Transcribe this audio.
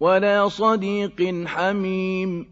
وَلَا صَدِيقٍ حَمِيمٍ